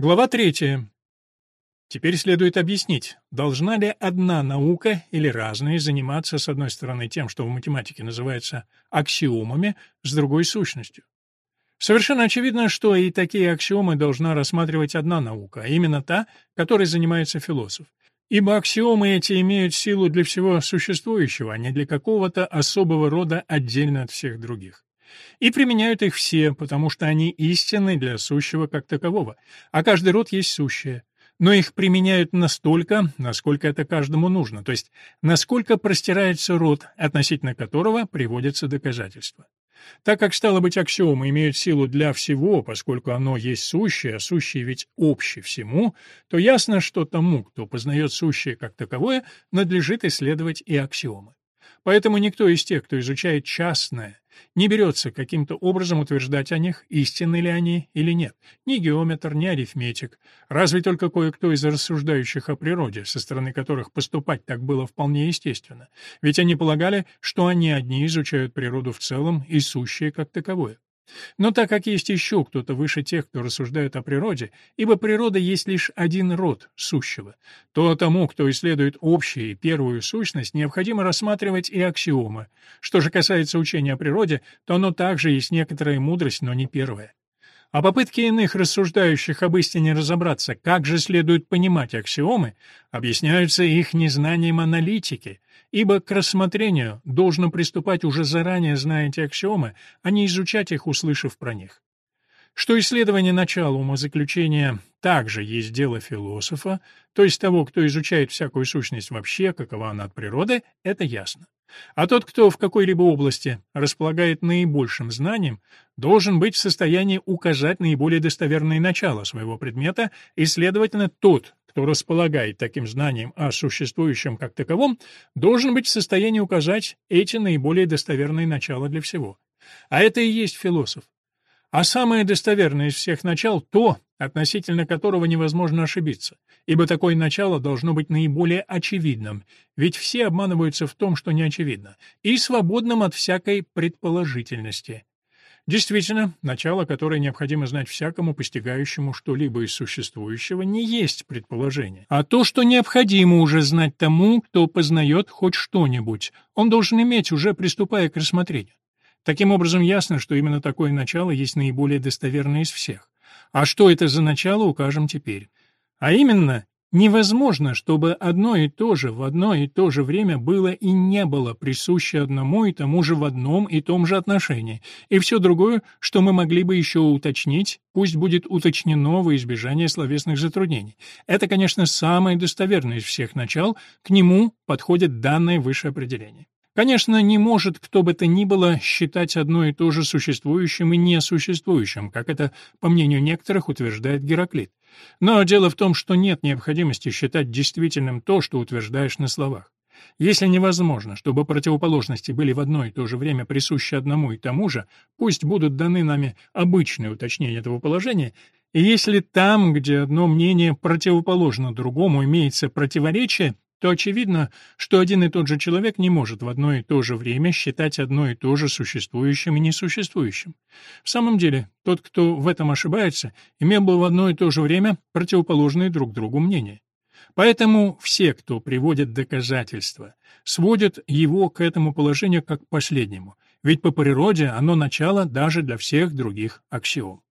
Глава третья. Теперь следует объяснить, должна ли одна наука или разные заниматься, с одной стороны, тем, что в математике называется аксиомами, с другой — сущностью. Совершенно очевидно, что и такие аксиомы должна рассматривать одна наука, а именно та, которой занимается философ. Ибо аксиомы эти имеют силу для всего существующего, а не для какого-то особого рода отдельно от всех других. И применяют их все, потому что они истинны для сущего как такового, а каждый род есть сущее но их применяют настолько, насколько это каждому нужно, то есть насколько простирается род, относительно которого приводятся доказательства. Так как, стало быть, аксиомы имеют силу для всего, поскольку оно есть сущее, а сущее ведь общее всему, то ясно, что тому, кто познает сущее как таковое, надлежит исследовать и аксиомы. Поэтому никто из тех, кто изучает частное, не берется каким-то образом утверждать о них, истинны ли они или нет. Ни геометр, ни арифметик. Разве только кое-кто из рассуждающих о природе, со стороны которых поступать так было вполне естественно. Ведь они полагали, что они одни изучают природу в целом и сущее как таковое. Но так как есть еще кто-то выше тех, кто рассуждает о природе, ибо природа есть лишь один род сущего, то тому, кто исследует общую и первую сущность, необходимо рассматривать и аксиомы. Что же касается учения о природе, то оно также есть некоторая мудрость, но не первая. А попытки иных рассуждающих об истине разобраться, как же следует понимать аксиомы, объясняются их незнанием аналитики, ибо к рассмотрению должно приступать уже заранее зная эти аксиомы, а не изучать их, услышав про них. Что исследование начала умозаключения также есть дело философа, то есть того, кто изучает всякую сущность вообще, какова она от природы, это ясно. А тот, кто в какой-либо области располагает наибольшим знанием, должен быть в состоянии указать наиболее достоверные начала своего предмета, и, следовательно, тот, кто располагает таким знанием о существующем как таковом, должен быть в состоянии указать эти наиболее достоверные начала для всего. А это и есть философ. А самое достоверное из всех начал — то, относительно которого невозможно ошибиться, ибо такое начало должно быть наиболее очевидным, ведь все обманываются в том, что не очевидно, и свободным от всякой предположительности. Действительно, начало, которое необходимо знать всякому, постигающему что-либо из существующего, не есть предположение, а то, что необходимо уже знать тому, кто познает хоть что-нибудь, он должен иметь, уже приступая к рассмотрению. Таким образом, ясно, что именно такое начало есть наиболее достоверное из всех. А что это за начало, укажем теперь. А именно, невозможно, чтобы одно и то же в одно и то же время было и не было присуще одному и тому же в одном и том же отношении, и все другое, что мы могли бы еще уточнить, пусть будет уточнено во избежание словесных затруднений. Это, конечно, самое достоверное из всех начал, к нему подходит данное выше определение. Конечно, не может кто бы то ни было считать одно и то же существующим и несуществующим, как это, по мнению некоторых, утверждает Гераклит. Но дело в том, что нет необходимости считать действительным то, что утверждаешь на словах. Если невозможно, чтобы противоположности были в одно и то же время присущи одному и тому же, пусть будут даны нами обычные уточнения этого положения, и если там, где одно мнение противоположно другому, имеется противоречие, то очевидно, что один и тот же человек не может в одно и то же время считать одно и то же существующим и несуществующим. В самом деле, тот, кто в этом ошибается, имел бы в одно и то же время противоположные друг другу мнения. Поэтому все, кто приводит доказательства, сводят его к этому положению как к последнему, ведь по природе оно начало даже для всех других аксиом.